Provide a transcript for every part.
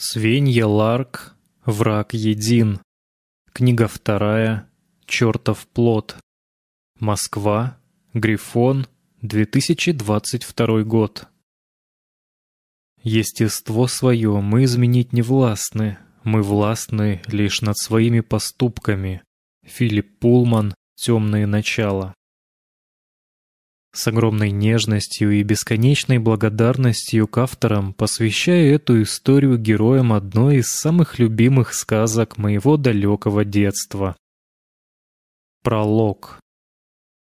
Свинья Ларк, враг един. Книга вторая, чертов плод. Москва, Грифон, 2022 год. Естество свое мы изменить не властны, мы властны лишь над своими поступками. Филипп Пулман «Темные начала». С огромной нежностью и бесконечной благодарностью к авторам посвящаю эту историю героям одной из самых любимых сказок моего далекого детства. Пролог.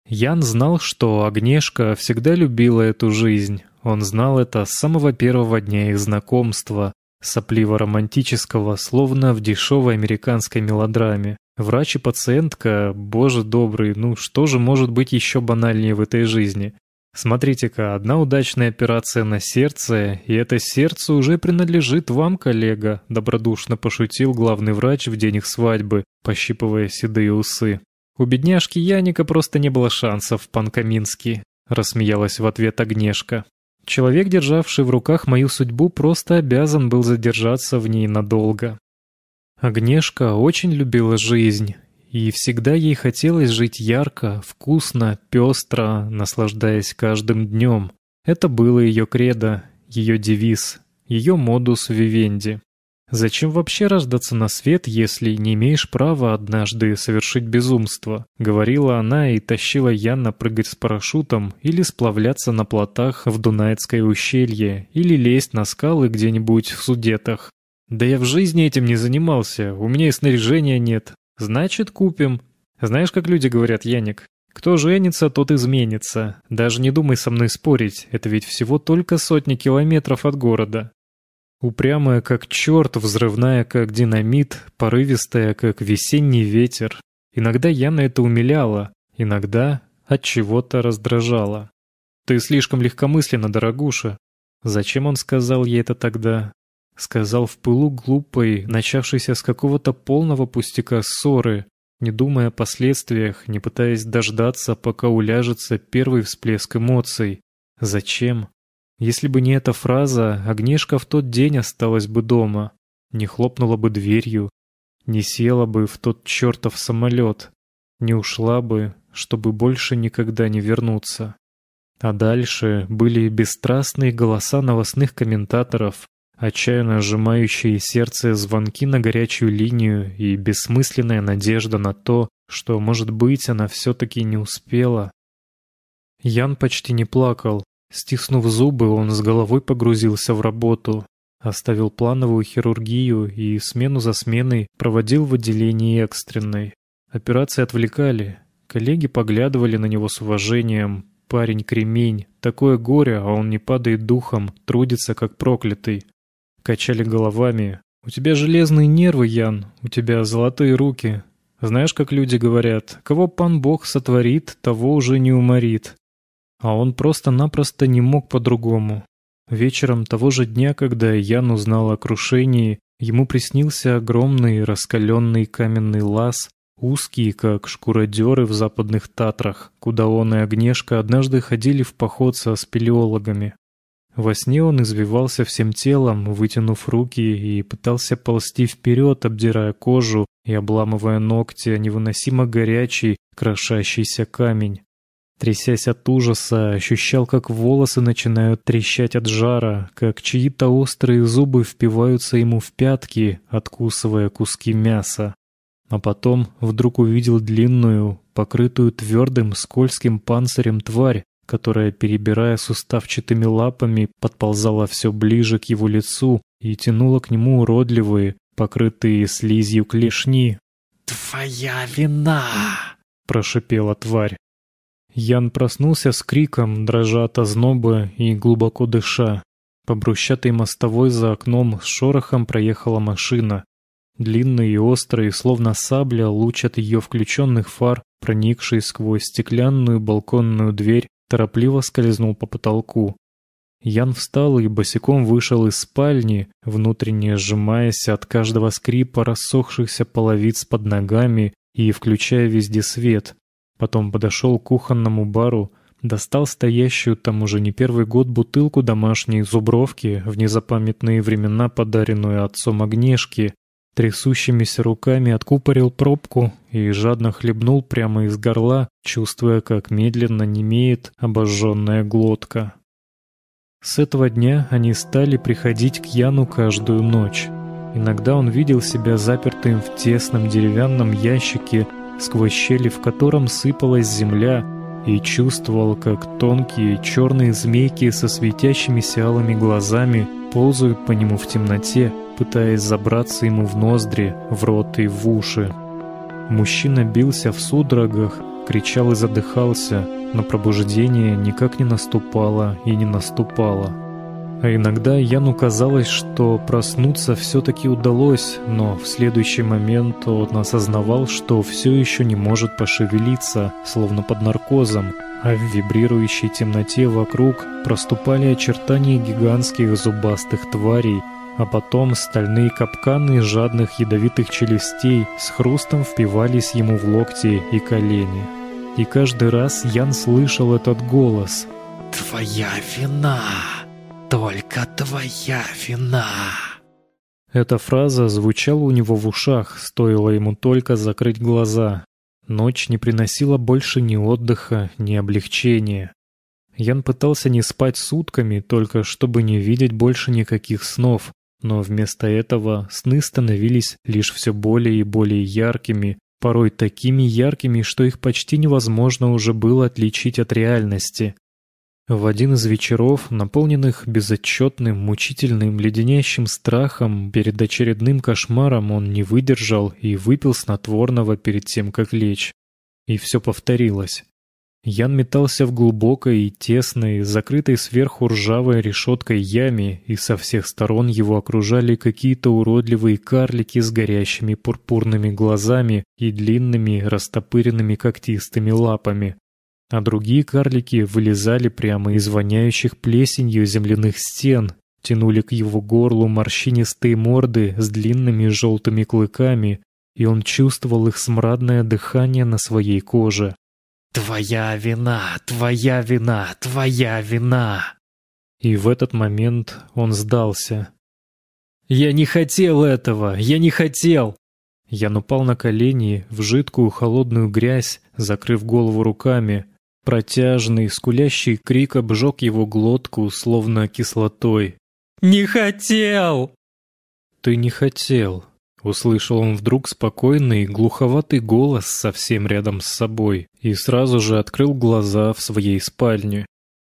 Ян знал, что Агнешка всегда любила эту жизнь. Он знал это с самого первого дня их знакомства, сопливо-романтического, словно в дешевой американской мелодраме. Врач и пациентка, боже добрый, ну что же может быть еще банальнее в этой жизни? Смотрите-ка, одна удачная операция на сердце, и это сердце уже принадлежит вам, коллега, добродушно пошутил главный врач в день их свадьбы, пощипывая седые усы. У бедняжки Яника просто не было шансов, пан Каминский, рассмеялась в ответ Агнешка. Человек, державший в руках мою судьбу, просто обязан был задержаться в ней надолго. Агнешка очень любила жизнь, и всегда ей хотелось жить ярко, вкусно, пестро, наслаждаясь каждым днем. Это было ее кредо, ее девиз, ее модус вивенди. Зачем вообще рождаться на свет, если не имеешь права однажды совершить безумство? Говорила она и тащила Яна прыгать с парашютом или сплавляться на плотах в Дунайское ущелье или лезть на скалы где-нибудь в Судетах. Да я в жизни этим не занимался, у меня и снаряжения нет. Значит, купим. Знаешь, как люди говорят, Яник? Кто женится, тот изменится. Даже не думай со мной спорить, это ведь всего только сотни километров от города. Упрямая как черт, взрывная как динамит, порывистая как весенний ветер. Иногда Яна это умиляла, иногда от чего-то раздражала. Ты слишком легкомысленно, дорогуша. Зачем он сказал ей это тогда? Сказал в пылу глупой, начавшейся с какого-то полного пустяка ссоры, не думая о последствиях, не пытаясь дождаться, пока уляжется первый всплеск эмоций. Зачем? Если бы не эта фраза, Агнешка в тот день осталась бы дома, не хлопнула бы дверью, не села бы в тот чертов самолет, не ушла бы, чтобы больше никогда не вернуться. А дальше были бесстрастные голоса новостных комментаторов, отчаянно сжимающие сердце звонки на горячую линию и бессмысленная надежда на то, что, может быть, она все-таки не успела. Ян почти не плакал. Стиснув зубы, он с головой погрузился в работу, оставил плановую хирургию и смену за сменой проводил в отделении экстренной. Операции отвлекали. Коллеги поглядывали на него с уважением. Парень кремень, такое горе, а он не падает духом, трудится как проклятый качали головами. «У тебя железные нервы, Ян, у тебя золотые руки. Знаешь, как люди говорят, кого пан Бог сотворит, того уже не уморит». А он просто-напросто не мог по-другому. Вечером того же дня, когда Ян узнал о крушении, ему приснился огромный раскаленный каменный лаз, узкий, как шкуродеры в западных Татрах, куда он и Огнешка однажды ходили в поход со спелеологами. Во сне он извивался всем телом, вытянув руки, и пытался ползти вперед, обдирая кожу и обламывая ногти о невыносимо горячий, крошащийся камень. Трясясь от ужаса, ощущал, как волосы начинают трещать от жара, как чьи-то острые зубы впиваются ему в пятки, откусывая куски мяса. А потом вдруг увидел длинную, покрытую твердым скользким панцирем тварь, которая, перебирая суставчатыми лапами, подползала все ближе к его лицу и тянула к нему уродливые, покрытые слизью клешни. «Твоя вина!» — прошипела тварь. Ян проснулся с криком, дрожа от озноба и глубоко дыша. По брусчатой мостовой за окном с шорохом проехала машина. Длинный и острый, словно сабля, луч от ее включенных фар, проникший сквозь стеклянную балконную дверь, торопливо скользнул по потолку. Ян встал и босиком вышел из спальни, внутренне сжимаясь от каждого скрипа рассохшихся половиц под ногами и включая везде свет. Потом подошел к кухонному бару, достал стоящую там уже не первый год бутылку домашней зубровки, в незапамятные времена подаренную отцом Огнешки, трясущимися руками откупорил пробку и жадно хлебнул прямо из горла, чувствуя, как медленно немеет обожженная глотка. С этого дня они стали приходить к Яну каждую ночь. Иногда он видел себя запертым в тесном деревянном ящике, сквозь щели в котором сыпалась земля, и чувствовал, как тонкие черные змейки со светящимися алыми глазами ползают по нему в темноте, пытаясь забраться ему в ноздри, в рот и в уши. Мужчина бился в судорогах, кричал и задыхался, но пробуждение никак не наступало и не наступало. А иногда Яну казалось, что проснуться все-таки удалось, но в следующий момент он осознавал, что все еще не может пошевелиться, словно под наркозом, а в вибрирующей темноте вокруг проступали очертания гигантских зубастых тварей, а потом стальные капканы жадных ядовитых челюстей с хрустом впивались ему в локти и колени. И каждый раз Ян слышал этот голос. «Твоя вина! Только твоя вина!» Эта фраза звучала у него в ушах, стоило ему только закрыть глаза. Ночь не приносила больше ни отдыха, ни облегчения. Ян пытался не спать сутками, только чтобы не видеть больше никаких снов, но вместо этого сны становились лишь все более и более яркими, порой такими яркими, что их почти невозможно уже было отличить от реальности. В один из вечеров, наполненных безотчетным, мучительным, леденящим страхом перед очередным кошмаром, он не выдержал и выпил снотворного перед тем, как лечь. И все повторилось. Ян метался в глубокой и тесной, закрытой сверху ржавой решеткой яме, и со всех сторон его окружали какие-то уродливые карлики с горящими пурпурными глазами и длинными растопыренными когтистыми лапами. А другие карлики вылезали прямо из воняющих плесенью земляных стен, тянули к его горлу морщинистые морды с длинными желтыми клыками, и он чувствовал их смрадное дыхание на своей коже. «Твоя вина, твоя вина, твоя вина!» И в этот момент он сдался. «Я не хотел этого! Я не хотел!» Я упал на колени в жидкую холодную грязь, закрыв голову руками. Протяжный, скулящий крик обжег его глотку, словно кислотой. «Не хотел!» «Ты не хотел!» Услышал он вдруг спокойный, глуховатый голос совсем рядом с собой и сразу же открыл глаза в своей спальне.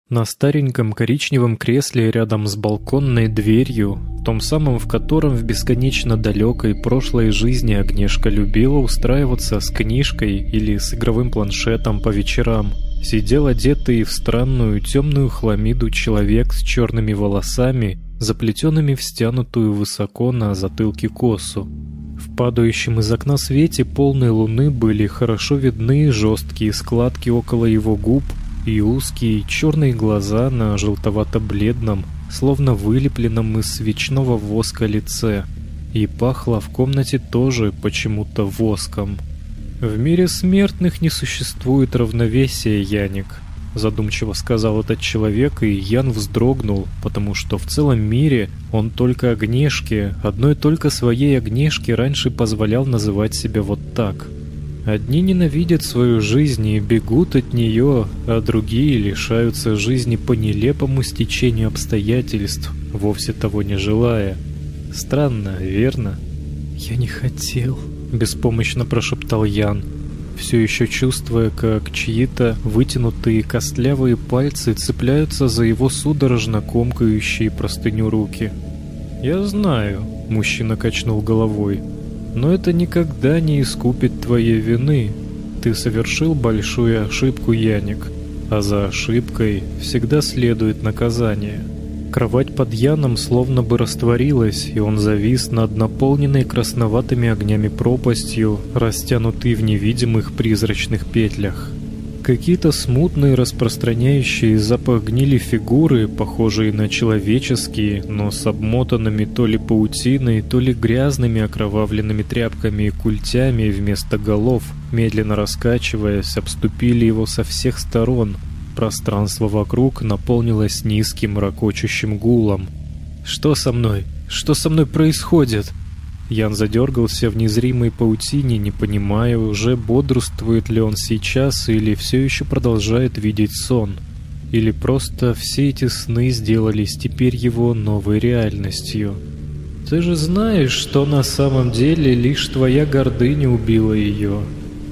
На стареньком коричневом кресле рядом с балконной дверью, том самом, в котором в бесконечно далекой прошлой жизни Агнешка любила устраиваться с книжкой или с игровым планшетом по вечерам, сидел одетый в странную темную хламиду человек с черными волосами заплетенными в стянутую высоко на затылке косу. В падающем из окна свете полной луны были хорошо видны жесткие складки около его губ и узкие черные глаза на желтовато-бледном, словно вылепленном из свечного воска лице. И пахло в комнате тоже почему-то воском. В мире смертных не существует равновесия, Яник задумчиво сказал этот человек, и Ян вздрогнул, потому что в целом мире он только Огнешке, одной только своей Огнешке раньше позволял называть себя вот так. Одни ненавидят свою жизнь и бегут от нее, а другие лишаются жизни по нелепому стечению обстоятельств, вовсе того не желая. Странно, верно? «Я не хотел», — беспомощно прошептал Ян все еще чувствуя, как чьи-то вытянутые костлявые пальцы цепляются за его судорожно комкающие простыню руки. «Я знаю», — мужчина качнул головой, — «но это никогда не искупит твоей вины. Ты совершил большую ошибку, Яник, а за ошибкой всегда следует наказание». Кровать под Яном словно бы растворилась, и он завис над наполненной красноватыми огнями пропастью, растянутый в невидимых призрачных петлях. Какие-то смутные, распространяющие запах гнили фигуры, похожие на человеческие, но с обмотанными то ли паутиной, то ли грязными окровавленными тряпками и культями вместо голов, медленно раскачиваясь, обступили его со всех сторон — Пространство вокруг наполнилось низким ракочущим гулом. «Что со мной? Что со мной происходит?» Ян задергался в незримой паутине, не понимая, уже бодрствует ли он сейчас или все еще продолжает видеть сон. Или просто все эти сны сделались теперь его новой реальностью. «Ты же знаешь, что на самом деле лишь твоя гордыня убила ее.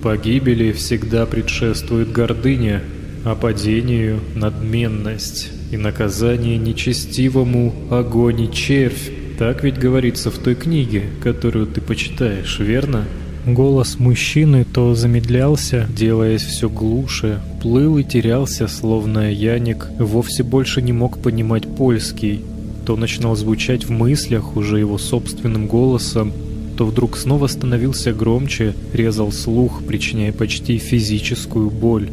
Погибели всегда предшествует гордыня, а падению — надменность, и наказание нечестивому — огонь и червь». Так ведь говорится в той книге, которую ты почитаешь, верно? Голос мужчины то замедлялся, делаясь все глуше, плыл и терялся, словно Яник вовсе больше не мог понимать польский, то начинал звучать в мыслях уже его собственным голосом, то вдруг снова становился громче, резал слух, причиняя почти физическую боль.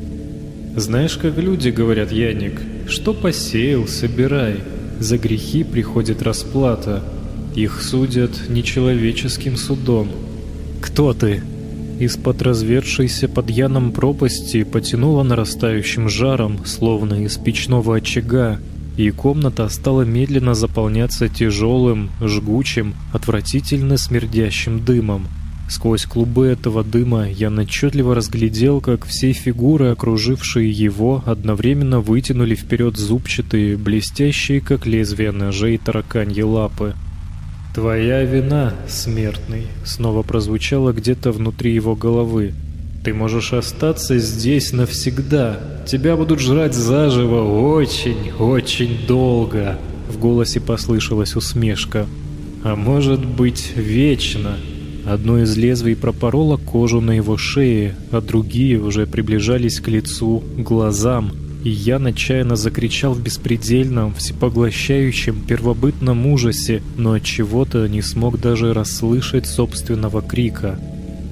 «Знаешь, как люди говорят, Яник, что посеял, собирай». За грехи приходит расплата. Их судят нечеловеческим судом. «Кто ты?» Из-под развершейся под яном пропасти потянуло нарастающим жаром, словно из печного очага, и комната стала медленно заполняться тяжелым, жгучим, отвратительно смердящим дымом. Сквозь клубы этого дыма я отчетливо разглядел, как все фигуры, окружившие его, одновременно вытянули вперед зубчатые, блестящие, как лезвия ножей, тараканьи лапы. «Твоя вина, смертный», — снова прозвучало где-то внутри его головы. «Ты можешь остаться здесь навсегда. Тебя будут жрать заживо очень, очень долго». В голосе послышалась усмешка. «А может быть, вечно». Одно из лезвий пропороло кожу на его шее, а другие уже приближались к лицу, глазам, и я отчаянно закричал в беспредельном, всепоглощающем, первобытном ужасе, но от чего-то не смог даже расслышать собственного крика.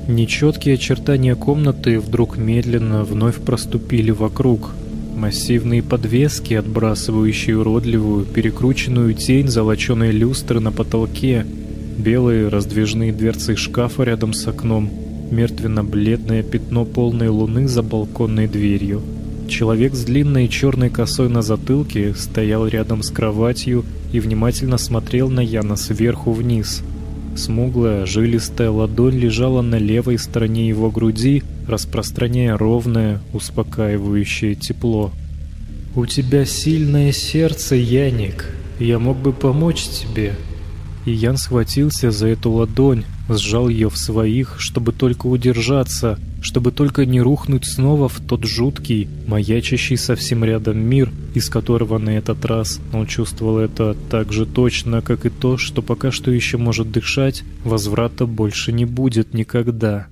Нечеткие очертания комнаты вдруг медленно вновь проступили вокруг. Массивные подвески, отбрасывающие уродливую, перекрученную тень золоченой люстры на потолке, Белые раздвижные дверцы шкафа рядом с окном, мертвенно-бледное пятно полной луны за балконной дверью. Человек с длинной черной косой на затылке стоял рядом с кроватью и внимательно смотрел на Яна сверху вниз. Смуглая, жилистая ладонь лежала на левой стороне его груди, распространяя ровное, успокаивающее тепло. «У тебя сильное сердце, Яник. Я мог бы помочь тебе», и Ян схватился за эту ладонь, сжал ее в своих, чтобы только удержаться, чтобы только не рухнуть снова в тот жуткий, маячащий совсем рядом мир, из которого на этот раз он чувствовал это так же точно, как и то, что пока что еще может дышать, возврата больше не будет никогда.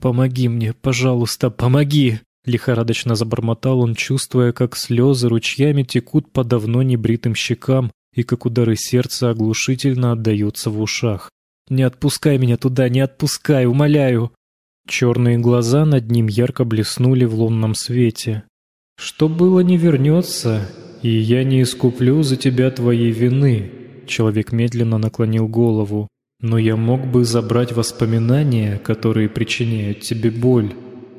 «Помоги мне, пожалуйста, помоги!» Лихорадочно забормотал он, чувствуя, как слезы ручьями текут по давно небритым щекам, и как удары сердца оглушительно отдаются в ушах. «Не отпускай меня туда, не отпускай, умоляю!» Черные глаза над ним ярко блеснули в лунном свете. «Что было, не вернется, и я не искуплю за тебя твоей вины», Человек медленно наклонил голову. «Но я мог бы забрать воспоминания, которые причиняют тебе боль».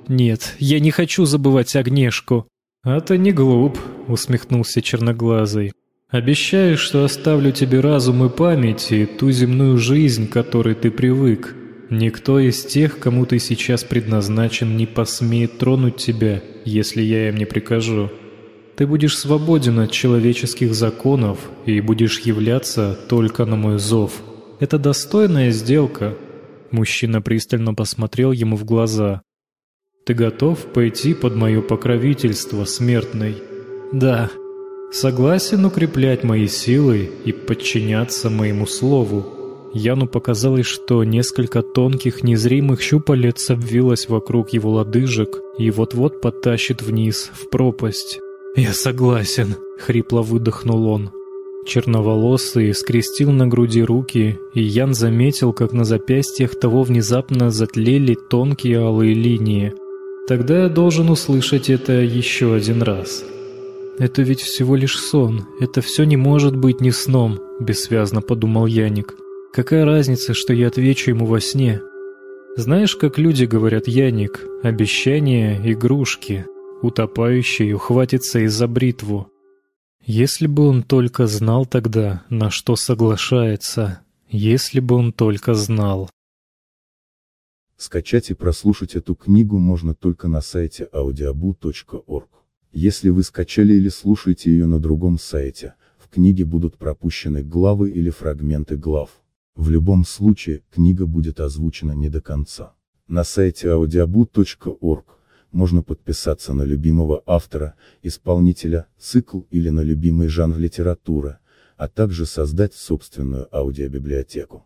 «Нет, я не хочу забывать Агнешку». «А ты не глуп», — усмехнулся черноглазый. Обещаю, что оставлю тебе разум и память и ту земную жизнь, к которой ты привык. Никто из тех, кому ты сейчас предназначен, не посмеет тронуть тебя, если я им не прикажу. Ты будешь свободен от человеческих законов и будешь являться только на мой зов. Это достойная сделка. Мужчина пристально посмотрел ему в глаза. Ты готов пойти под мое покровительство, смертный? Да, Согласен укреплять мои силы и подчиняться моему слову. Яну показалось, что несколько тонких незримых щупалец обвилось вокруг его лодыжек и вот-вот подтащит вниз, в пропасть. «Я согласен», — хрипло выдохнул он. Черноволосый скрестил на груди руки, и Ян заметил, как на запястьях того внезапно затлели тонкие алые линии. «Тогда я должен услышать это еще один раз». «Это ведь всего лишь сон. Это все не может быть не сном», — бессвязно подумал Яник. «Какая разница, что я отвечу ему во сне?» «Знаешь, как люди говорят, Яник, обещания — игрушки. утопающий ухватится и за бритву. Если бы он только знал тогда, на что соглашается, если бы он только знал. Скачать и прослушать эту книгу можно только на сайте audiobu.org. Если вы скачали или слушаете ее на другом сайте, в книге будут пропущены главы или фрагменты глав. В любом случае, книга будет озвучена не до конца. На сайте audiobu.org можно подписаться на любимого автора, исполнителя, цикл или на любимый жанр литературы, а также создать собственную аудиобиблиотеку.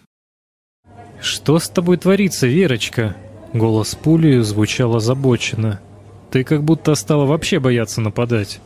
«Что с тобой творится, Верочка?» Голос пули звучал озабоченно. «Ты как будто стала вообще бояться нападать».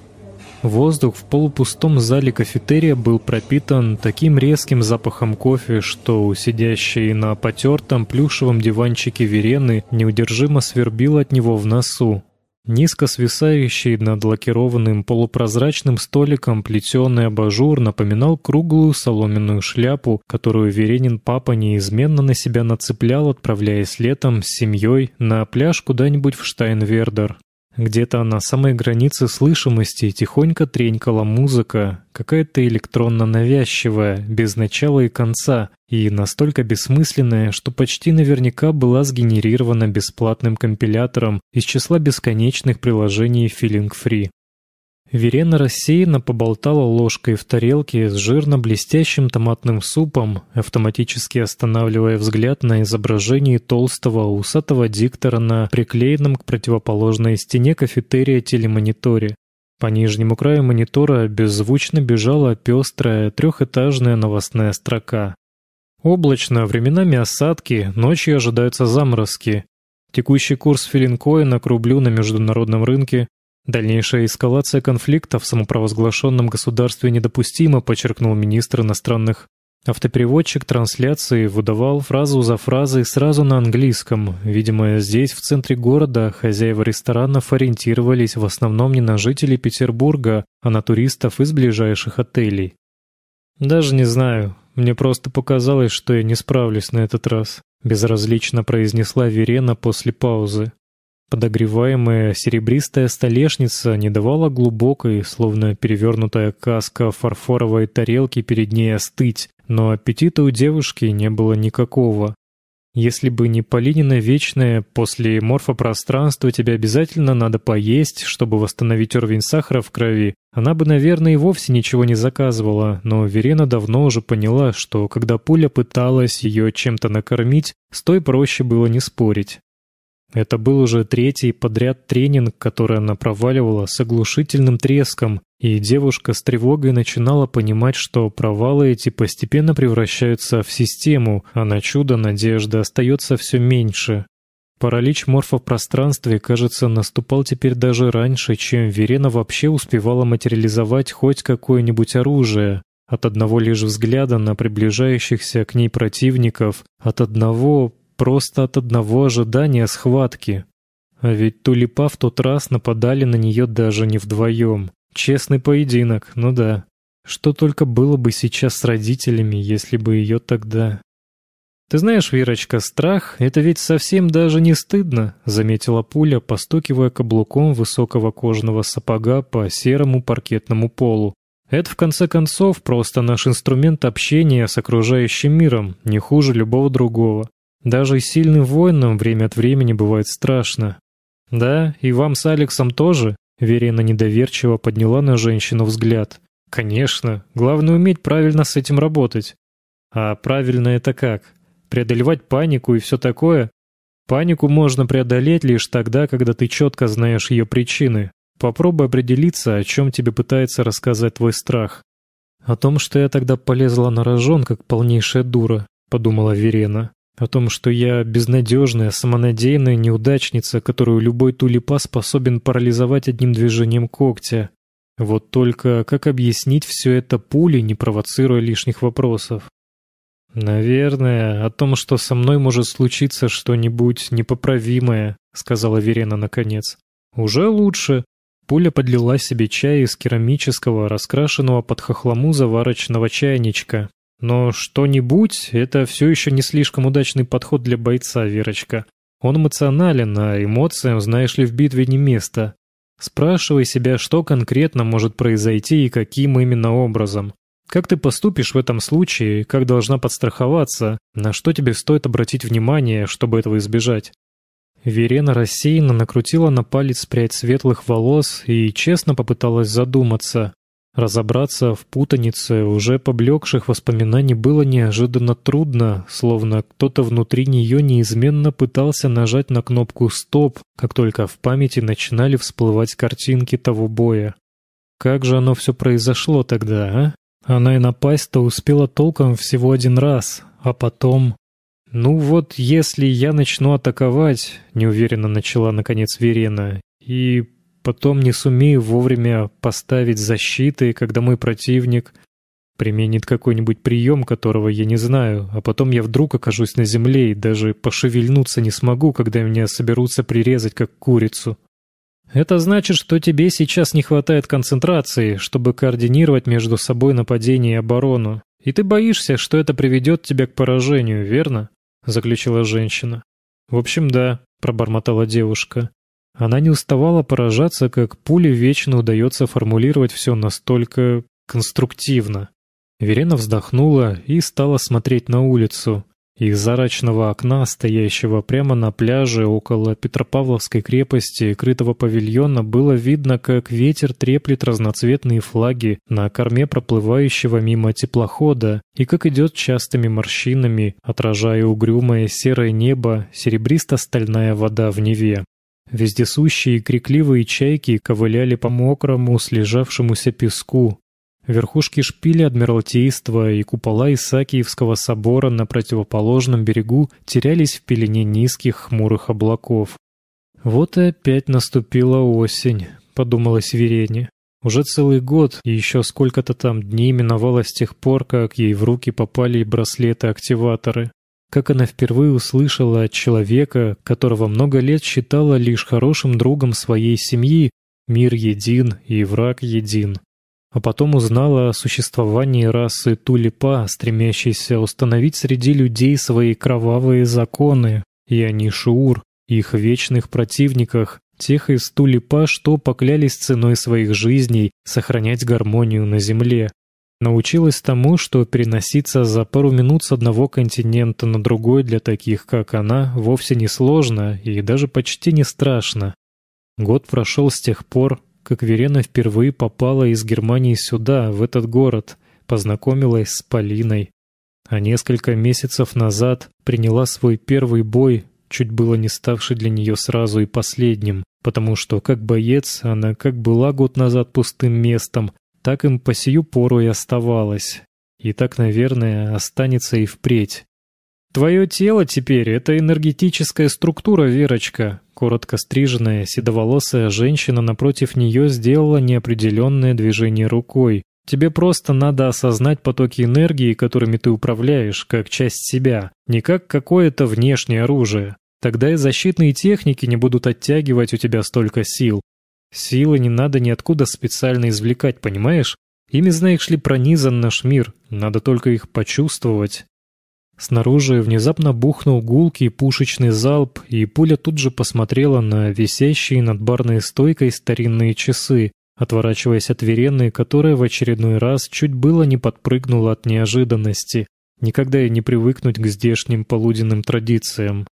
Воздух в полупустом зале кафетерия был пропитан таким резким запахом кофе, что у сидящей на потертом плюшевом диванчике Верены неудержимо свербило от него в носу. Низко свисающий над лакированным полупрозрачным столиком плетеный абажур напоминал круглую соломенную шляпу, которую Веренин папа неизменно на себя нацеплял, отправляясь летом с семьей на пляж куда-нибудь в Штайнвердер. Где-то на самой границе слышимости тихонько тренькала музыка, какая-то электронно-навязчивая, без начала и конца, и настолько бессмысленная, что почти наверняка была сгенерирована бесплатным компилятором из числа бесконечных приложений Feeling Free. Верена рассеянно поболтала ложкой в тарелке с жирно-блестящим томатным супом, автоматически останавливая взгляд на изображении толстого усатого диктора на приклеенном к противоположной стене кафетерия телемониторе. По нижнему краю монитора беззвучно бежала пестрая трехэтажная новостная строка. Облачно, временами осадки, ночью ожидаются заморозки. Текущий курс филинкоина к рублю на международном рынке Дальнейшая эскалация конфликта в самопровозглашенном государстве недопустима, подчеркнул министр иностранных. Автопереводчик трансляции выдавал фразу за фразой сразу на английском. Видимо, здесь, в центре города, хозяева ресторанов ориентировались в основном не на жителей Петербурга, а на туристов из ближайших отелей. «Даже не знаю. Мне просто показалось, что я не справлюсь на этот раз», — безразлично произнесла Верена после паузы. Подогреваемая серебристая столешница не давала глубокой, словно перевернутая каска фарфоровой тарелки перед ней остыть, но аппетита у девушки не было никакого. Если бы не Полинина вечная, после морфопространства тебе обязательно надо поесть, чтобы восстановить уровень сахара в крови, она бы, наверное, и вовсе ничего не заказывала, но Верена давно уже поняла, что когда пуля пыталась ее чем-то накормить, с той проще было не спорить. Это был уже третий подряд тренинг, который она проваливала с оглушительным треском, и девушка с тревогой начинала понимать, что провалы эти постепенно превращаются в систему, а на чудо надежды остается все меньше. Паралич морфа в пространстве, кажется, наступал теперь даже раньше, чем Верена вообще успевала материализовать хоть какое-нибудь оружие. От одного лишь взгляда на приближающихся к ней противников, от одного Просто от одного ожидания схватки. А ведь тулипа в тот раз нападали на нее даже не вдвоем. Честный поединок, ну да. Что только было бы сейчас с родителями, если бы ее тогда... «Ты знаешь, Верочка, страх — это ведь совсем даже не стыдно», — заметила пуля, постукивая каблуком высокого кожаного сапога по серому паркетному полу. «Это, в конце концов, просто наш инструмент общения с окружающим миром, не хуже любого другого. Даже сильным воинам время от времени бывает страшно. Да, и вам с Алексом тоже? Верена недоверчиво подняла на женщину взгляд. Конечно, главное уметь правильно с этим работать. А правильно это как? Преодолевать панику и все такое? Панику можно преодолеть лишь тогда, когда ты четко знаешь ее причины. Попробуй определиться, о чем тебе пытается рассказать твой страх. О том, что я тогда полезла на рожон, как полнейшая дура, подумала Верена. О том, что я безнадежная, самонадеянная неудачница, которую любой тулипа способен парализовать одним движением когтя. Вот только как объяснить все это пулей, не провоцируя лишних вопросов? «Наверное, о том, что со мной может случиться что-нибудь непоправимое», — сказала Верена наконец. «Уже лучше». Пуля подлила себе чай из керамического, раскрашенного под хохлому заварочного чайничка. «Но что-нибудь — это все еще не слишком удачный подход для бойца, Верочка. Он эмоционален, а эмоциям, знаешь ли, в битве не место. Спрашивай себя, что конкретно может произойти и каким именно образом. Как ты поступишь в этом случае, как должна подстраховаться, на что тебе стоит обратить внимание, чтобы этого избежать? Верена рассеянно накрутила на палец прядь светлых волос и честно попыталась задуматься. Разобраться в путанице уже поблекших воспоминаний было неожиданно трудно, словно кто-то внутри нее неизменно пытался нажать на кнопку «Стоп», как только в памяти начинали всплывать картинки того боя. Как же оно все произошло тогда, а? Она и напасть-то успела толком всего один раз, а потом... «Ну вот, если я начну атаковать», — неуверенно начала наконец Верена, «и потом не сумею вовремя поставить защиты, когда мой противник применит какой-нибудь прием, которого я не знаю, а потом я вдруг окажусь на земле и даже пошевельнуться не смогу, когда меня соберутся прирезать как курицу. Это значит, что тебе сейчас не хватает концентрации, чтобы координировать между собой нападение и оборону. И ты боишься, что это приведет тебя к поражению, верно? Заключила женщина. В общем, да, пробормотала девушка. Она не уставала поражаться, как пуле вечно удается формулировать все настолько конструктивно. Верена вздохнула и стала смотреть на улицу. Из арочного окна, стоящего прямо на пляже около Петропавловской крепости, крытого павильона, было видно, как ветер треплет разноцветные флаги на корме проплывающего мимо теплохода и как идет частыми морщинами, отражая угрюмое серое небо, серебристо-стальная вода в Неве. Вездесущие крикливые чайки ковыляли по мокрому, слежавшемуся песку, Верхушки шпили Адмиралтейства и купола Исаакиевского собора на противоположном берегу терялись в пелене низких хмурых облаков. «Вот и опять наступила осень», — подумала Сверене. Уже целый год и еще сколько-то там дней миновало с тех пор, как ей в руки попали браслеты-активаторы. Как она впервые услышала от человека, которого много лет считала лишь хорошим другом своей семьи, «Мир един и враг един» а потом узнала о существовании расы Тулипа, стремящейся установить среди людей свои кровавые законы, и о Нишуур, их вечных противниках, тех из Тулипа, что поклялись ценой своих жизней сохранять гармонию на Земле. Научилась тому, что переноситься за пару минут с одного континента на другой для таких, как она, вовсе не сложно и даже почти не страшно. Год прошел с тех пор, как Верена впервые попала из Германии сюда, в этот город, познакомилась с Полиной. А несколько месяцев назад приняла свой первый бой, чуть было не ставший для нее сразу и последним, потому что, как боец, она как была год назад пустым местом, так им по сию пору и оставалась. И так, наверное, останется и впредь. «Твое тело теперь — это энергетическая структура, Верочка», Коротко стриженная, седоволосая женщина напротив нее сделала неопределенное движение рукой. Тебе просто надо осознать потоки энергии, которыми ты управляешь, как часть себя, не как какое-то внешнее оружие. Тогда и защитные техники не будут оттягивать у тебя столько сил. Силы не надо ниоткуда специально извлекать, понимаешь? Ими, знаешь ли, пронизан наш мир, надо только их почувствовать. Снаружи внезапно бухнул гулкий пушечный залп, и пуля тут же посмотрела на висящие над барной стойкой старинные часы, отворачиваясь от Верены, которая в очередной раз чуть было не подпрыгнула от неожиданности. Никогда и не привыкнуть к здешним полуденным традициям.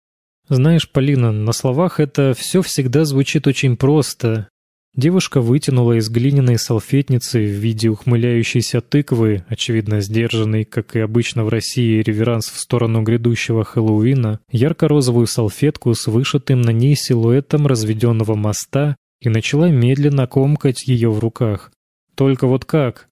Знаешь, Полина, на словах это все всегда звучит очень просто, Девушка вытянула из глиняной салфетницы в виде ухмыляющейся тыквы, очевидно сдержанной, как и обычно в России, реверанс в сторону грядущего Хэллоуина, ярко-розовую салфетку с вышитым на ней силуэтом разведенного моста и начала медленно комкать ее в руках. Только вот как?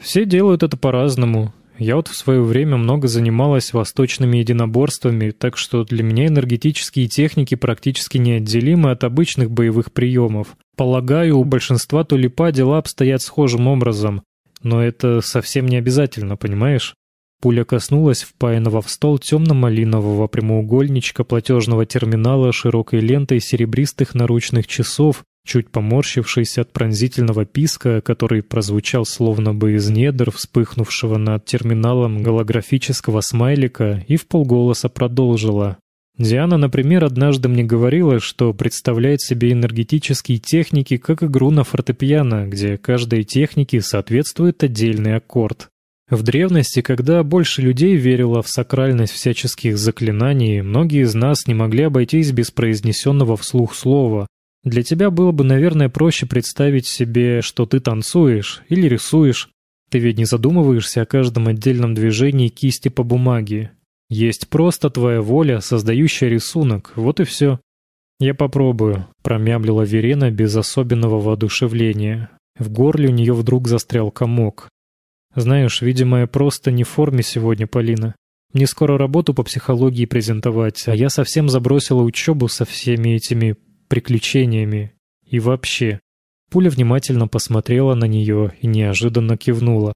Все делают это по-разному. Я вот в свое время много занималась восточными единоборствами, так что для меня энергетические техники практически неотделимы от обычных боевых приемов. Полагаю, у большинства тулипа дела обстоят схожим образом, но это совсем не обязательно, понимаешь? Пуля коснулась впаянного в стол темно-малинового прямоугольничка платежного терминала широкой лентой серебристых наручных часов, чуть поморщившись от пронзительного писка, который прозвучал словно бы из недр вспыхнувшего над терминалом голографического смайлика, и в полголоса продолжила. Диана, например, однажды мне говорила, что представляет себе энергетические техники как игру на фортепиано, где каждой технике соответствует отдельный аккорд. В древности, когда больше людей верило в сакральность всяческих заклинаний, многие из нас не могли обойтись без произнесенного вслух слова. Для тебя было бы, наверное, проще представить себе, что ты танцуешь или рисуешь. Ты ведь не задумываешься о каждом отдельном движении кисти по бумаге. Есть просто твоя воля, создающая рисунок, вот и все. «Я попробую», — промямлила Верена без особенного воодушевления. В горле у нее вдруг застрял комок. Знаешь, видимо, я просто не в форме сегодня, Полина. Мне скоро работу по психологии презентовать, а я совсем забросила учебу со всеми этими приключениями. И вообще. Пуля внимательно посмотрела на нее и неожиданно кивнула.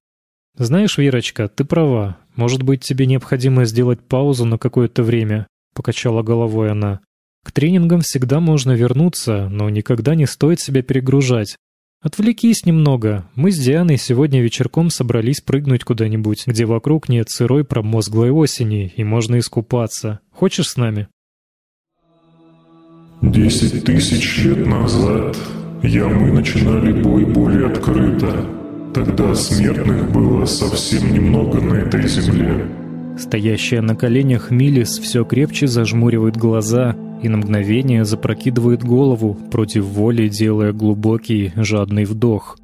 «Знаешь, Верочка, ты права. Может быть, тебе необходимо сделать паузу на какое-то время?» — покачала головой она. «К тренингам всегда можно вернуться, но никогда не стоит себя перегружать. «Отвлекись немного. Мы с Дианой сегодня вечерком собрались прыгнуть куда-нибудь, где вокруг нет сырой промозглой осени, и можно искупаться. Хочешь с нами?» Десять тысяч лет назад ямы начинали бой более открыто. Тогда смертных было совсем немного на этой земле. Стоящая на коленях Милис все крепче зажмуривает глаза и на мгновение запрокидывает голову, против воли делая глубокий, жадный вдох.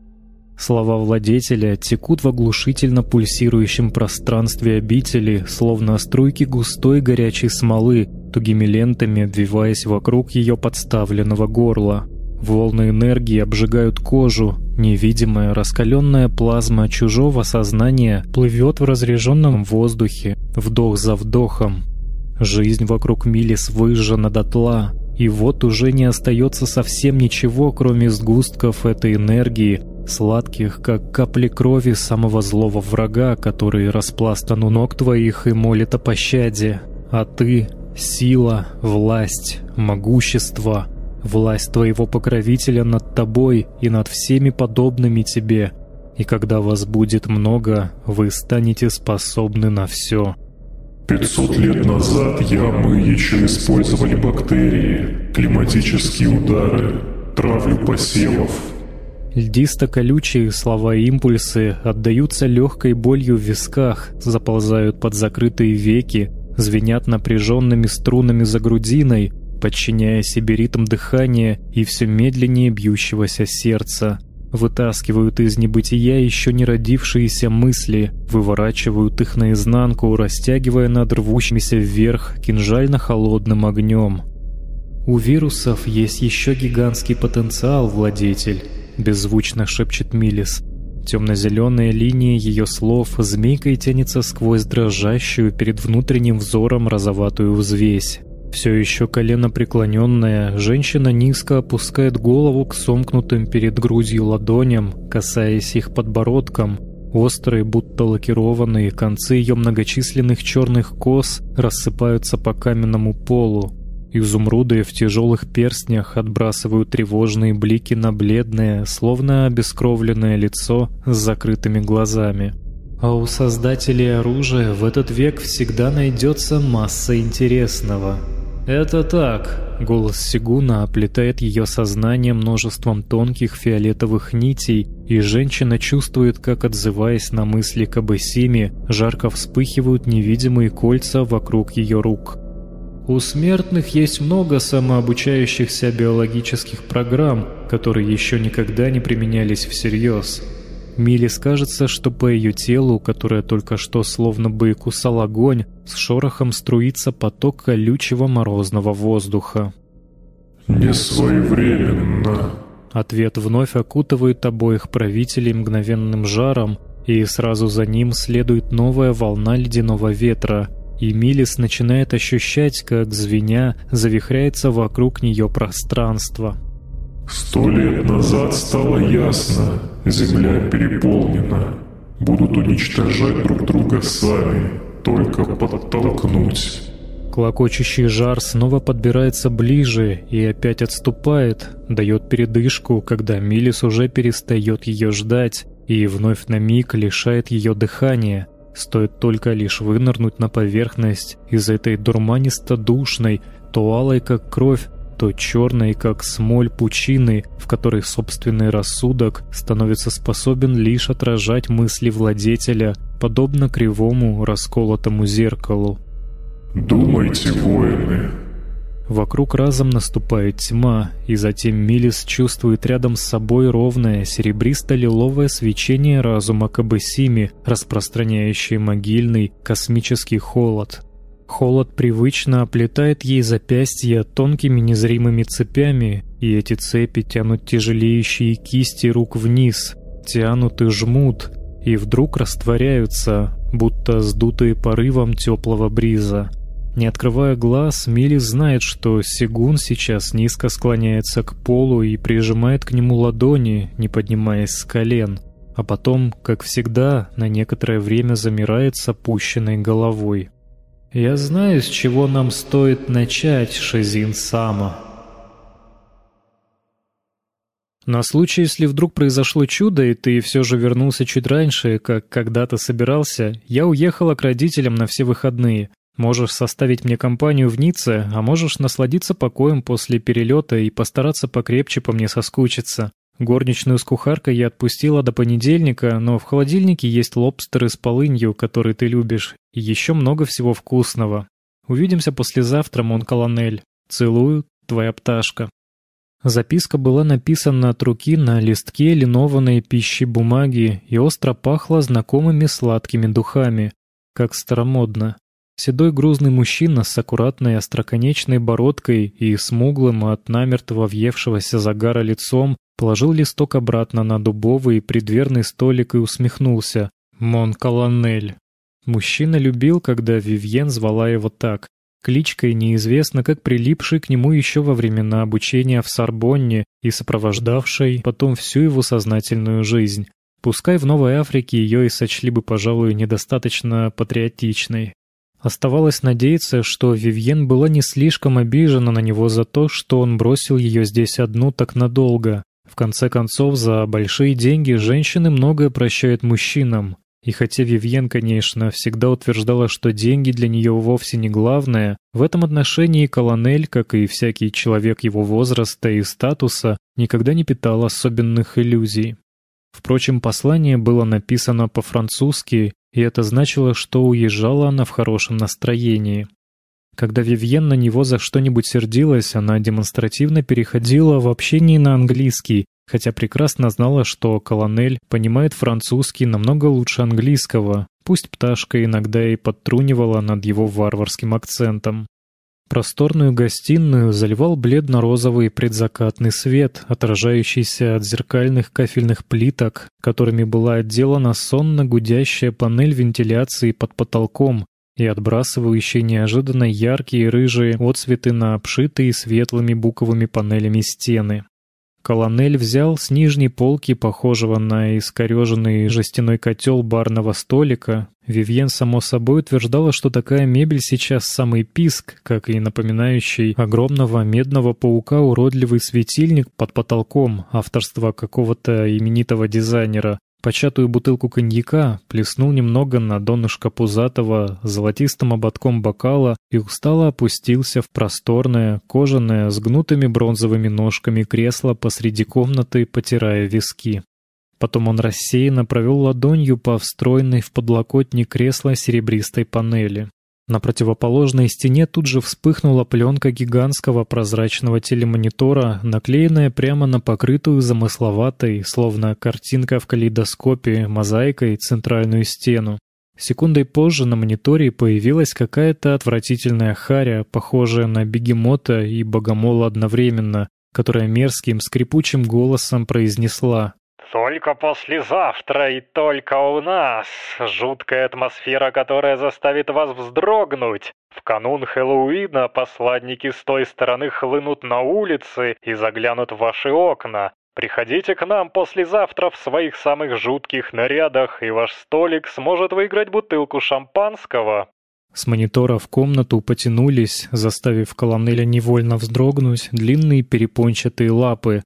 Слова владетеля текут в оглушительно пульсирующем пространстве обители, словно струйки густой горячей смолы, тугими лентами обвиваясь вокруг ее подставленного горла. Волны энергии обжигают кожу, невидимая раскаленная плазма чужого сознания плывет в разреженном воздухе, вдох за вдохом. Жизнь вокруг Милис выжжена дотла, и вот уже не остается совсем ничего, кроме сгустков этой энергии, сладких, как капли крови самого злого врага, который распластан у ног твоих и молит о пощаде. А ты — сила, власть, могущество — власть твоего покровителя над тобой и над всеми подобными тебе, и когда вас будет много, вы станете способны на все. Пятьсот лет назад ямы еще использовали бактерии, климатические удары, травлю посевов. Льдисто-колючие слова-импульсы отдаются легкой болью в висках, заползают под закрытые веки, звенят напряженными струнами за грудиной, подчиняя себе ритм дыхания и все медленнее бьющегося сердца. Вытаскивают из небытия еще не родившиеся мысли, выворачивают их наизнанку, растягивая над рвущимися вверх кинжально-холодным огнем. «У вирусов есть еще гигантский потенциал, владетель», — беззвучно шепчет Милис. Темно-зеленая линия ее слов змейкой тянется сквозь дрожащую перед внутренним взором розоватую взвесь. Все еще колено преклоненная, женщина низко опускает голову к сомкнутым перед грудью ладоням, касаясь их подбородком. Острые, будто лакированные концы ее многочисленных черных кос рассыпаются по каменному полу. Изумруды в тяжелых перстнях отбрасывают тревожные блики на бледное, словно обескровленное лицо с закрытыми глазами. А у создателей оружия в этот век всегда найдется масса интересного. «Это так», — голос Сигуна оплетает ее сознание множеством тонких фиолетовых нитей, и женщина чувствует, как, отзываясь на мысли Кабасими, жарко вспыхивают невидимые кольца вокруг ее рук. У смертных есть много самообучающихся биологических программ, которые еще никогда не применялись всерьез. Милис кажется, что по ее телу, которое только что словно бы кусал огонь, с шорохом струится поток колючего морозного воздуха. «Не своевременно». Ответ вновь окутывает обоих правителей мгновенным жаром, и сразу за ним следует новая волна ледяного ветра, и Милис начинает ощущать, как звеня завихряется вокруг нее пространство. Сто лет назад стало ясно, земля переполнена. Будут уничтожать друг друга сами, только подтолкнуть. Клокочущий жар снова подбирается ближе и опять отступает, дает передышку, когда Милис уже перестает ее ждать и вновь на миг лишает ее дыхания. Стоит только лишь вынырнуть на поверхность из этой дурманисто-душной, то алой как кровь, то черной как смоль пучины, в которой собственный рассудок становится способен лишь отражать мысли владетеля, подобно кривому расколотому зеркалу. «Думайте, воины!» Вокруг разом наступает тьма, и затем Милис чувствует рядом с собой ровное серебристо-лиловое свечение разума Кабесими, распространяющее могильный космический холод. Холод привычно оплетает ей запястья тонкими незримыми цепями, и эти цепи тянут тяжелеющие кисти рук вниз, тянут и жмут, и вдруг растворяются, будто сдутые порывом теплого бриза. Не открывая глаз, Мили знает, что Сигун сейчас низко склоняется к полу и прижимает к нему ладони, не поднимаясь с колен, а потом, как всегда, на некоторое время замирает с опущенной головой. «Я знаю, с чего нам стоит начать, Шизин Сама», На случай, если вдруг произошло чудо, и ты все же вернулся чуть раньше, как когда-то собирался, я уехала к родителям на все выходные. Можешь составить мне компанию в Ницце, а можешь насладиться покоем после перелета и постараться покрепче по мне соскучиться. Горничную с кухаркой я отпустила до понедельника, но в холодильнике есть лобстеры с полынью, которые ты любишь, и еще много всего вкусного. Увидимся послезавтра, мон колонель. Целую, твоя пташка. Записка была написана от руки на листке линованной пищи бумаги и остро пахла знакомыми сладкими духами, как старомодно. Седой грузный мужчина с аккуратной остроконечной бородкой и смуглым от намертво въевшегося загара лицом положил листок обратно на дубовый предверный столик и усмехнулся. «Мон Колонель». Мужчина любил, когда Вивьен звала его так. Кличкой неизвестно, как прилипший к нему еще во времена обучения в Сорбонне и сопровождавшей потом всю его сознательную жизнь. Пускай в Новой Африке ее и сочли бы, пожалуй, недостаточно патриотичной. Оставалось надеяться, что Вивьен была не слишком обижена на него за то, что он бросил ее здесь одну так надолго. В конце концов, за большие деньги женщины многое прощают мужчинам. И хотя Вивьен, конечно, всегда утверждала, что деньги для нее вовсе не главное, в этом отношении Колонель, как и всякий человек его возраста и статуса, никогда не питал особенных иллюзий. Впрочем, послание было написано по-французски, и это значило, что уезжала она в хорошем настроении. Когда Вивьен на него за что-нибудь сердилась, она демонстративно переходила в общении на английский, хотя прекрасно знала, что колонель понимает французский намного лучше английского, пусть пташка иногда и подтрунивала над его варварским акцентом. Просторную гостиную заливал бледно-розовый предзакатный свет, отражающийся от зеркальных кафельных плиток, которыми была отделана сонно-гудящая панель вентиляции под потолком и отбрасывающая неожиданно яркие рыжие отцветы на обшитые светлыми буковыми панелями стены. Колонель взял с нижней полки, похожего на искореженный жестяной котел барного столика. Вивьен, само собой, утверждала, что такая мебель сейчас самый писк, как и напоминающий огромного медного паука уродливый светильник под потолком авторства какого-то именитого дизайнера, початую бутылку коньяка, плеснул немного на донышко пузатого золотистым ободком бокала и устало опустился в просторное, кожаное, с гнутыми бронзовыми ножками кресло посреди комнаты, потирая виски. Потом он рассеянно провел ладонью по встроенной в подлокотник кресла серебристой панели. На противоположной стене тут же вспыхнула пленка гигантского прозрачного телемонитора, наклеенная прямо на покрытую замысловатой, словно картинка в калейдоскопе, мозаикой центральную стену. Секундой позже на мониторе появилась какая-то отвратительная харя, похожая на бегемота и богомола одновременно, которая мерзким скрипучим голосом произнесла Только послезавтра и только у нас. Жуткая атмосфера, которая заставит вас вздрогнуть. В канун Хэллоуина посладники с той стороны хлынут на улицы и заглянут в ваши окна. Приходите к нам послезавтра в своих самых жутких нарядах, и ваш столик сможет выиграть бутылку шампанского. С монитора в комнату потянулись, заставив колонеля невольно вздрогнуть, длинные перепончатые лапы,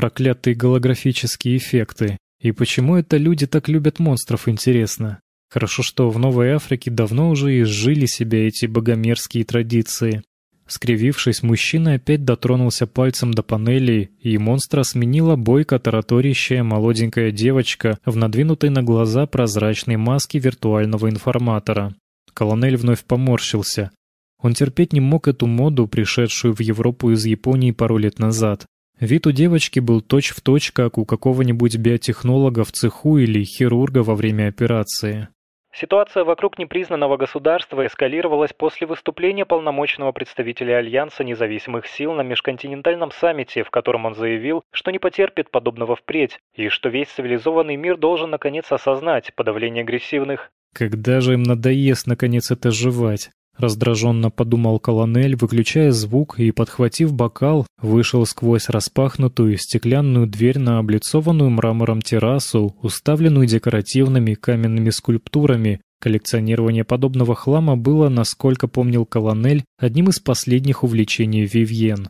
проклятые голографические эффекты. И почему это люди так любят монстров, интересно? Хорошо, что в Новой Африке давно уже изжили себе эти богомерзкие традиции. Скривившись, мужчина опять дотронулся пальцем до панели, и монстра сменила бойко тараторящая молоденькая девочка в надвинутой на глаза прозрачной маске виртуального информатора. Колонель вновь поморщился. Он терпеть не мог эту моду, пришедшую в Европу из Японии пару лет назад. Вид у девочки был точь-в-точь, точь, как у какого-нибудь биотехнолога в цеху или хирурга во время операции. Ситуация вокруг непризнанного государства эскалировалась после выступления полномочного представителя Альянса независимых сил на межконтинентальном саммите, в котором он заявил, что не потерпит подобного впредь, и что весь цивилизованный мир должен наконец осознать подавление агрессивных когда же им надоест наконец это жевать? Раздраженно подумал колонель, выключая звук и, подхватив бокал, вышел сквозь распахнутую стеклянную дверь на облицованную мрамором террасу, уставленную декоративными каменными скульптурами. Коллекционирование подобного хлама было, насколько помнил колонель, одним из последних увлечений Вивьен.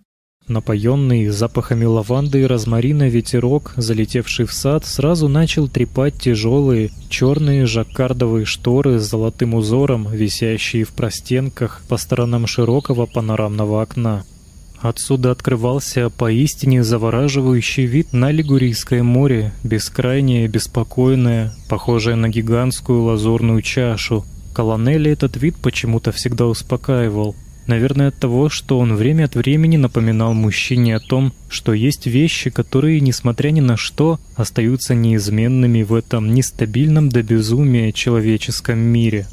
Напоенный запахами лаванды и розмарина ветерок, залетевший в сад, сразу начал трепать тяжелые черные жаккардовые шторы с золотым узором, висящие в простенках по сторонам широкого панорамного окна. Отсюда открывался поистине завораживающий вид на Лигурийское море, бескрайнее, беспокойное, похожее на гигантскую лазурную чашу. Колонели этот вид почему-то всегда успокаивал. Наверное, от того, что он время от времени напоминал мужчине о том, что есть вещи, которые, несмотря ни на что, остаются неизменными в этом нестабильном до безумия человеческом мире.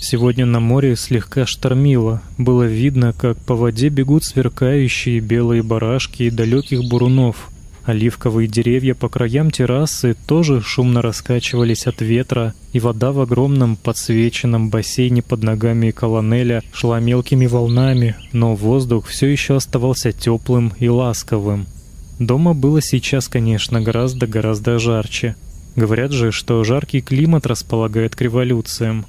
Сегодня на море слегка штормило. Было видно, как по воде бегут сверкающие белые барашки далеких бурунов. Оливковые деревья по краям террасы тоже шумно раскачивались от ветра, и вода в огромном подсвеченном бассейне под ногами колонеля шла мелкими волнами, но воздух все еще оставался теплым и ласковым. Дома было сейчас, конечно, гораздо-гораздо жарче. Говорят же, что жаркий климат располагает к революциям.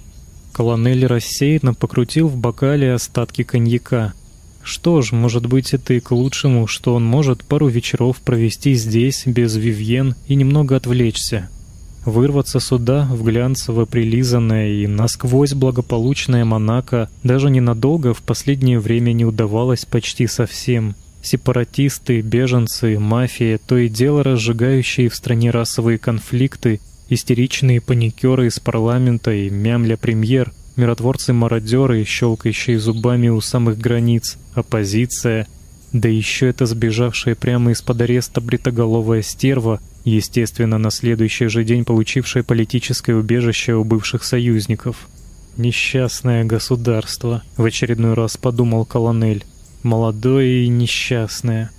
Колонель рассеянно покрутил в бокале остатки коньяка — что ж, может быть, это и к лучшему, что он может пару вечеров провести здесь, без Вивьен, и немного отвлечься. Вырваться сюда, в глянцево прилизанное и насквозь благополучное Монако, даже ненадолго в последнее время не удавалось почти совсем. Сепаратисты, беженцы, мафия, то и дело разжигающие в стране расовые конфликты, истеричные паникеры из парламента и мямля-премьер — миротворцы-мародеры, щелкающие зубами у самых границ, оппозиция, да еще это сбежавшая прямо из-под ареста бритоголовая стерва, естественно, на следующий же день получившая политическое убежище у бывших союзников. «Несчастное государство», — в очередной раз подумал колонель. «Молодое и несчастное.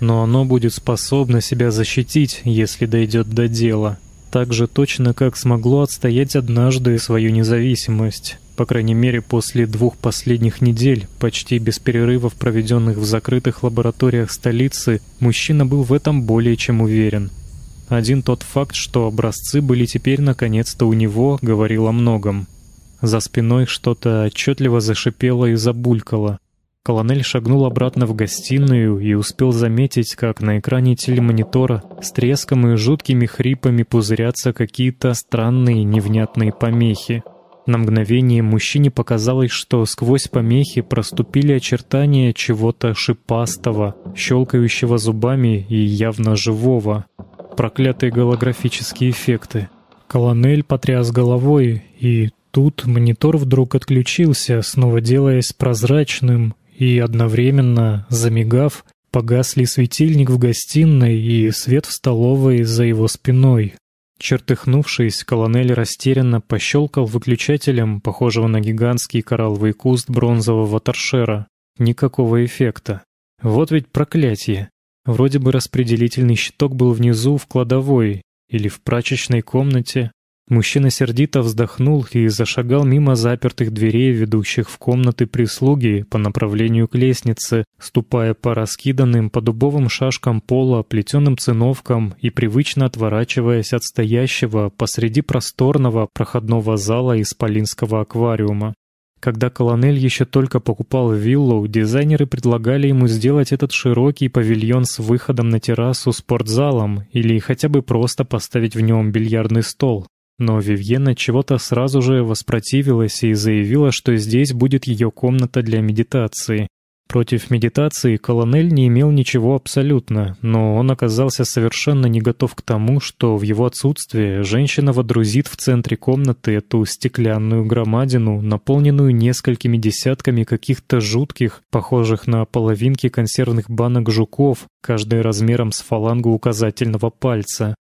Но оно будет способно себя защитить, если дойдет до дела» так же точно, как смогло отстоять однажды свою независимость. По крайней мере, после двух последних недель, почти без перерывов, проведенных в закрытых лабораториях столицы, мужчина был в этом более чем уверен. Один тот факт, что образцы были теперь наконец-то у него, говорил о многом. За спиной что-то отчетливо зашипело и забулькало. Колонель шагнул обратно в гостиную и успел заметить, как на экране телемонитора с треском и жуткими хрипами пузырятся какие-то странные невнятные помехи. На мгновение мужчине показалось, что сквозь помехи проступили очертания чего-то шипастого, щелкающего зубами и явно живого. Проклятые голографические эффекты. Колонель потряс головой, и тут монитор вдруг отключился, снова делаясь прозрачным, и одновременно, замигав, погасли светильник в гостиной и свет в столовой за его спиной. Чертыхнувшись, колонель растерянно пощелкал выключателем, похожего на гигантский коралловый куст бронзового торшера. Никакого эффекта. Вот ведь проклятие. Вроде бы распределительный щиток был внизу в кладовой, Или в прачечной комнате? Мужчина сердито вздохнул и зашагал мимо запертых дверей, ведущих в комнаты прислуги по направлению к лестнице, ступая по раскиданным по дубовым шашкам пола, плетеным циновкам и привычно отворачиваясь от стоящего посреди просторного проходного зала исполинского аквариума. Когда Колонель еще только покупал виллу, дизайнеры предлагали ему сделать этот широкий павильон с выходом на террасу спортзалом или хотя бы просто поставить в нем бильярдный стол. Но Вивьена чего-то сразу же воспротивилась и заявила, что здесь будет ее комната для медитации. Против медитации Колонель не имел ничего абсолютно, но он оказался совершенно не готов к тому, что в его отсутствие женщина водрузит в центре комнаты эту стеклянную громадину, наполненную несколькими десятками каких-то жутких, похожих на половинки консервных банок жуков, каждый размером с фалангу указательного пальца.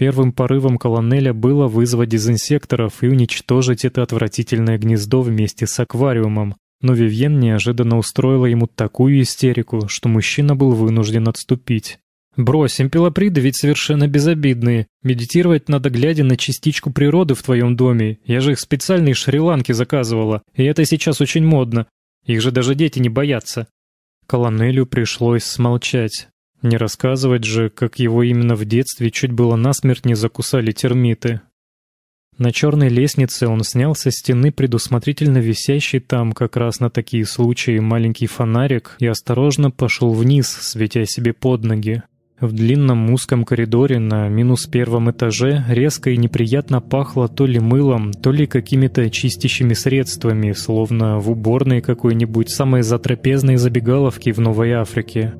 Первым порывом колонеля было вызвать дезинсекторов и уничтожить это отвратительное гнездо вместе с аквариумом. Но Вивьен неожиданно устроила ему такую истерику, что мужчина был вынужден отступить. «Брось, импелоприды ведь совершенно безобидные. Медитировать надо, глядя на частичку природы в твоем доме. Я же их специально из Шри-Ланки заказывала, и это сейчас очень модно. Их же даже дети не боятся». Колонелю пришлось смолчать. Не рассказывать же, как его именно в детстве чуть было насмерть не закусали термиты. На черной лестнице он снял со стены предусмотрительно висящий там как раз на такие случаи маленький фонарик и осторожно пошел вниз, светя себе под ноги. В длинном узком коридоре на минус первом этаже резко и неприятно пахло то ли мылом, то ли какими-то чистящими средствами, словно в уборной какой-нибудь самой затрапезной забегаловки в Новой Африке.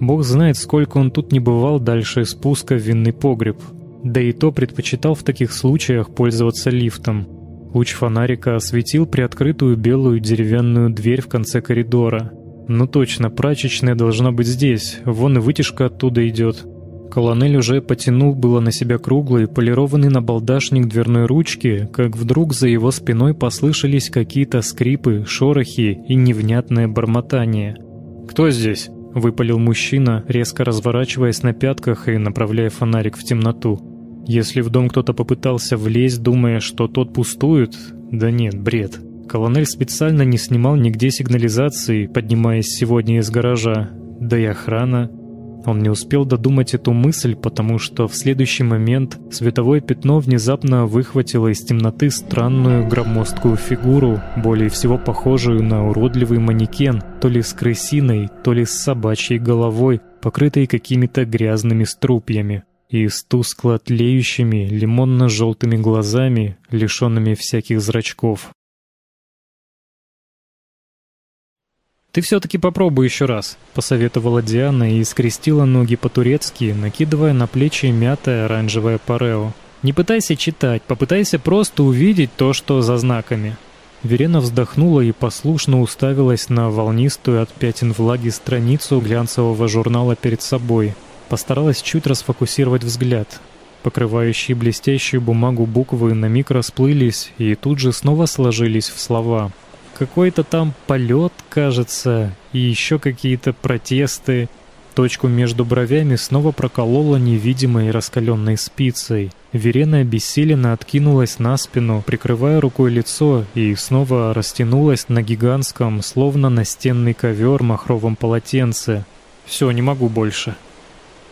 Бог знает, сколько он тут не бывал дальше спуска в винный погреб. Да и то предпочитал в таких случаях пользоваться лифтом. Луч фонарика осветил приоткрытую белую деревянную дверь в конце коридора. Ну точно, прачечная должна быть здесь, вон и вытяжка оттуда идет. Колонель уже потянул было на себя круглый, полированный набалдашник дверной ручки, как вдруг за его спиной послышались какие-то скрипы, шорохи и невнятное бормотание. «Кто здесь?» — выпалил мужчина, резко разворачиваясь на пятках и направляя фонарик в темноту. Если в дом кто-то попытался влезть, думая, что тот пустует, да нет, бред. Колонель специально не снимал нигде сигнализации, поднимаясь сегодня из гаража, да и охрана он не успел додумать эту мысль, потому что в следующий момент световое пятно внезапно выхватило из темноты странную громоздкую фигуру, более всего похожую на уродливый манекен, то ли с крысиной, то ли с собачьей головой, покрытой какими-то грязными струпьями и с тускло тлеющими лимонно-желтыми глазами, лишенными всяких зрачков. «Ты все-таки попробуй еще раз», — посоветовала Диана и скрестила ноги по-турецки, накидывая на плечи мятое оранжевое парео. «Не пытайся читать, попытайся просто увидеть то, что за знаками». Верена вздохнула и послушно уставилась на волнистую от пятен влаги страницу глянцевого журнала перед собой. Постаралась чуть расфокусировать взгляд. Покрывающие блестящую бумагу буквы на миг расплылись и тут же снова сложились в слова — какой-то там полет, кажется, и еще какие-то протесты. Точку между бровями снова проколола невидимой раскаленной спицей. Верена обессиленно откинулась на спину, прикрывая рукой лицо, и снова растянулась на гигантском, словно настенный ковер махровом полотенце. «Все, не могу больше».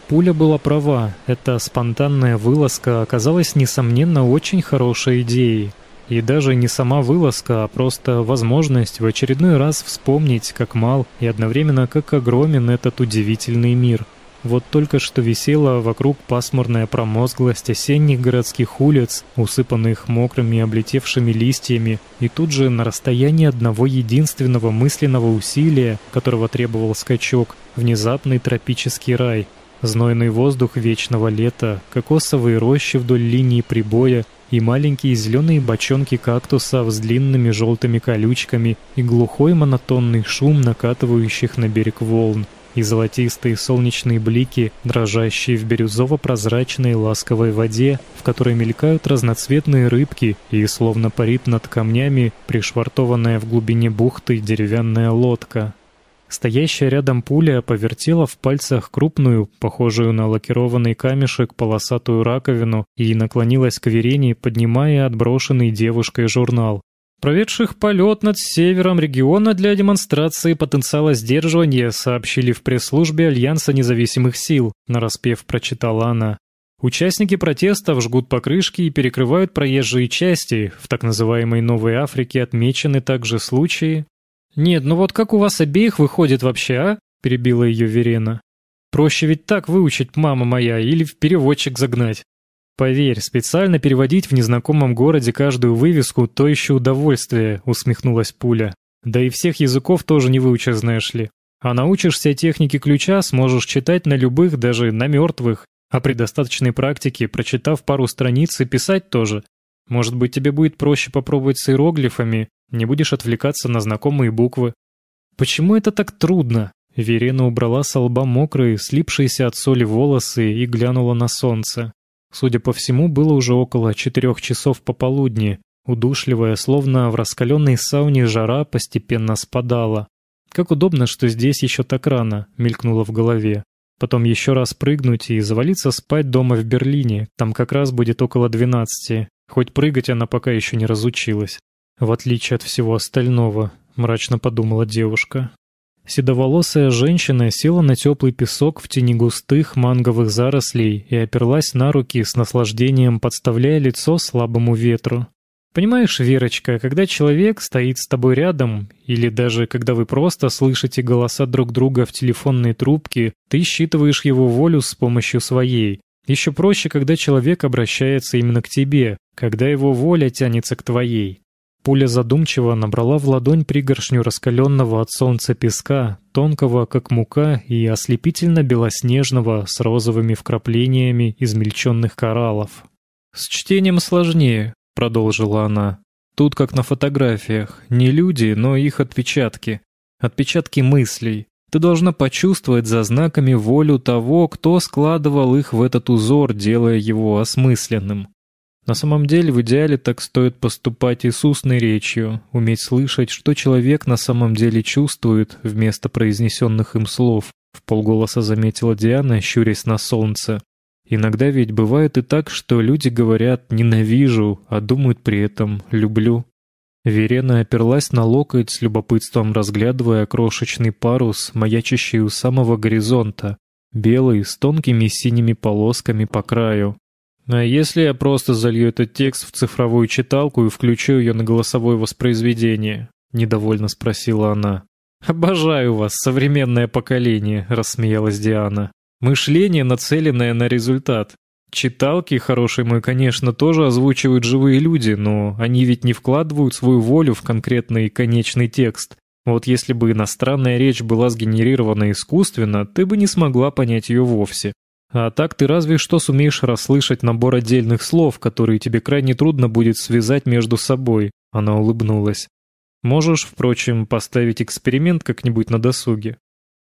Пуля была права, эта спонтанная вылазка оказалась, несомненно, очень хорошей идеей. И даже не сама вылазка, а просто возможность в очередной раз вспомнить, как мал и одновременно как огромен этот удивительный мир. Вот только что висела вокруг пасмурная промозглость осенних городских улиц, усыпанных мокрыми облетевшими листьями, и тут же на расстоянии одного единственного мысленного усилия, которого требовал скачок, внезапный тропический рай, знойный воздух вечного лета, кокосовые рощи вдоль линии прибоя, и маленькие зеленые бочонки кактусов с длинными желтыми колючками и глухой монотонный шум накатывающих на берег волн, и золотистые солнечные блики, дрожащие в бирюзово-прозрачной ласковой воде, в которой мелькают разноцветные рыбки и словно парит над камнями пришвартованная в глубине бухты деревянная лодка. Стоящая рядом пуля повертела в пальцах крупную, похожую на лакированный камешек, полосатую раковину и наклонилась к Верене, поднимая отброшенный девушкой журнал. Проведших полет над севером региона для демонстрации потенциала сдерживания сообщили в пресс-службе Альянса независимых сил, нараспев прочитала она. Участники протестов жгут покрышки и перекрывают проезжие части. В так называемой Новой Африке отмечены также случаи, «Нет, ну вот как у вас обеих выходит вообще, а?» — перебила ее Верена. «Проще ведь так выучить, мама моя, или в переводчик загнать. Поверь, специально переводить в незнакомом городе каждую вывеску — то еще удовольствие», — усмехнулась Пуля. «Да и всех языков тоже не выучишь, знаешь ли. А научишься технике ключа, сможешь читать на любых, даже на мертвых. А при достаточной практике, прочитав пару страниц, и писать тоже. Может быть, тебе будет проще попробовать с иероглифами, не будешь отвлекаться на знакомые буквы. Почему это так трудно? Верена убрала с лба мокрые, слипшиеся от соли волосы и глянула на солнце. Судя по всему, было уже около четырех часов пополудни. Удушливая, словно в раскаленной сауне жара постепенно спадала. Как удобно, что здесь еще так рано, мелькнуло в голове. Потом еще раз прыгнуть и завалиться спать дома в Берлине. Там как раз будет около двенадцати. Хоть прыгать она пока еще не разучилась. В отличие от всего остального, мрачно подумала девушка. Седоволосая женщина села на теплый песок в тени густых манговых зарослей и оперлась на руки с наслаждением, подставляя лицо слабому ветру. Понимаешь, Верочка, когда человек стоит с тобой рядом, или даже когда вы просто слышите голоса друг друга в телефонной трубке, ты считываешь его волю с помощью своей. Еще проще, когда человек обращается именно к тебе, когда его воля тянется к твоей. Пуля задумчиво набрала в ладонь пригоршню раскаленного от солнца песка, тонкого, как мука, и ослепительно белоснежного, с розовыми вкраплениями измельченных кораллов. «С чтением сложнее», — продолжила она. «Тут, как на фотографиях, не люди, но их отпечатки. Отпечатки мыслей. Ты должна почувствовать за знаками волю того, кто складывал их в этот узор, делая его осмысленным. На самом деле, в идеале так стоит поступать и с устной речью, уметь слышать, что человек на самом деле чувствует, вместо произнесенных им слов, в полголоса заметила Диана, щурясь на солнце. Иногда ведь бывает и так, что люди говорят «ненавижу», а думают при этом «люблю». Верена оперлась на локоть с любопытством, разглядывая крошечный парус, маячащий у самого горизонта, белый, с тонкими синими полосками по краю. А если я просто залью этот текст в цифровую читалку и включу ее на голосовое воспроизведение? Недовольно спросила она. Обожаю вас, современное поколение, рассмеялась Диана. Мышление, нацеленное на результат. Читалки, хорошие мой, конечно, тоже озвучивают живые люди, но они ведь не вкладывают свою волю в конкретный конечный текст. Вот если бы иностранная речь была сгенерирована искусственно, ты бы не смогла понять ее вовсе. А так ты разве что сумеешь расслышать набор отдельных слов, которые тебе крайне трудно будет связать между собой. Она улыбнулась. Можешь, впрочем, поставить эксперимент как-нибудь на досуге.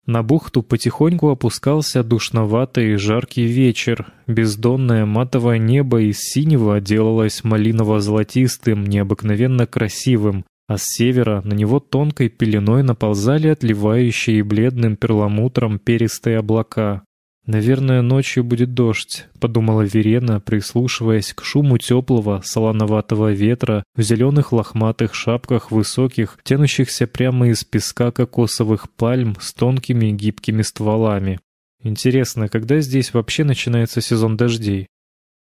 На бухту потихоньку опускался душноватый жаркий вечер. Бездонное матовое небо из синего делалось малиново-золотистым, необыкновенно красивым, а с севера на него тонкой пеленой наползали отливающие бледным перламутром перистые облака. «Наверное, ночью будет дождь», — подумала Верена, прислушиваясь к шуму теплого, солоноватого ветра в зеленых лохматых шапках высоких, тянущихся прямо из песка кокосовых пальм с тонкими гибкими стволами. Интересно, когда здесь вообще начинается сезон дождей?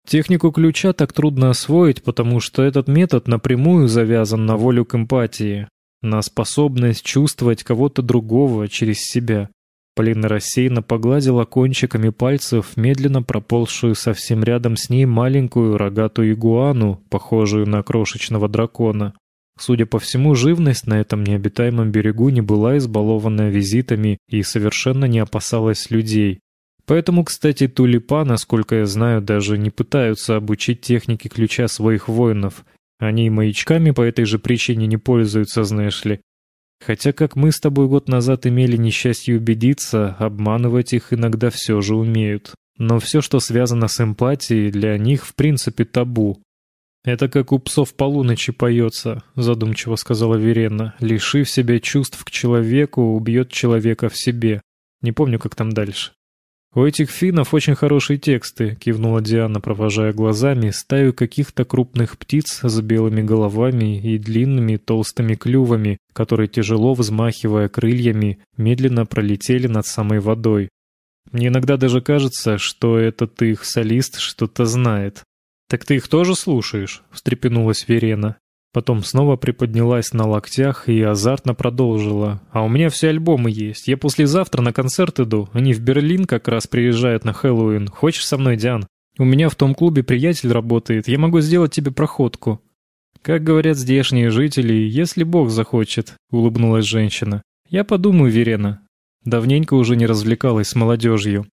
Технику ключа так трудно освоить, потому что этот метод напрямую завязан на волю к эмпатии, на способность чувствовать кого-то другого через себя. Полина рассеянно погладила кончиками пальцев медленно проползшую совсем рядом с ней маленькую рогатую игуану, похожую на крошечного дракона. Судя по всему, живность на этом необитаемом берегу не была избалована визитами и совершенно не опасалась людей. Поэтому, кстати, тулипа, насколько я знаю, даже не пытаются обучить технике ключа своих воинов. Они маячками по этой же причине не пользуются, знаешь ли. Хотя, как мы с тобой год назад имели несчастье убедиться, обманывать их иногда все же умеют. Но все, что связано с эмпатией, для них в принципе табу. «Это как у псов полуночи поется», — задумчиво сказала Верена. «Лишив себя чувств к человеку, убьет человека в себе». Не помню, как там дальше. «У этих финнов очень хорошие тексты», — кивнула Диана, провожая глазами стаю каких-то крупных птиц с белыми головами и длинными толстыми клювами, которые, тяжело взмахивая крыльями, медленно пролетели над самой водой. Мне иногда даже кажется, что этот их солист что-то знает. «Так ты их тоже слушаешь?» — встрепенулась Верена. Потом снова приподнялась на локтях и азартно продолжила. «А у меня все альбомы есть. Я послезавтра на концерт иду. Они в Берлин как раз приезжают на Хэллоуин. Хочешь со мной, Диан? У меня в том клубе приятель работает. Я могу сделать тебе проходку». «Как говорят здешние жители, если Бог захочет», — улыбнулась женщина. «Я подумаю, Верена. Давненько уже не развлекалась с молодежью.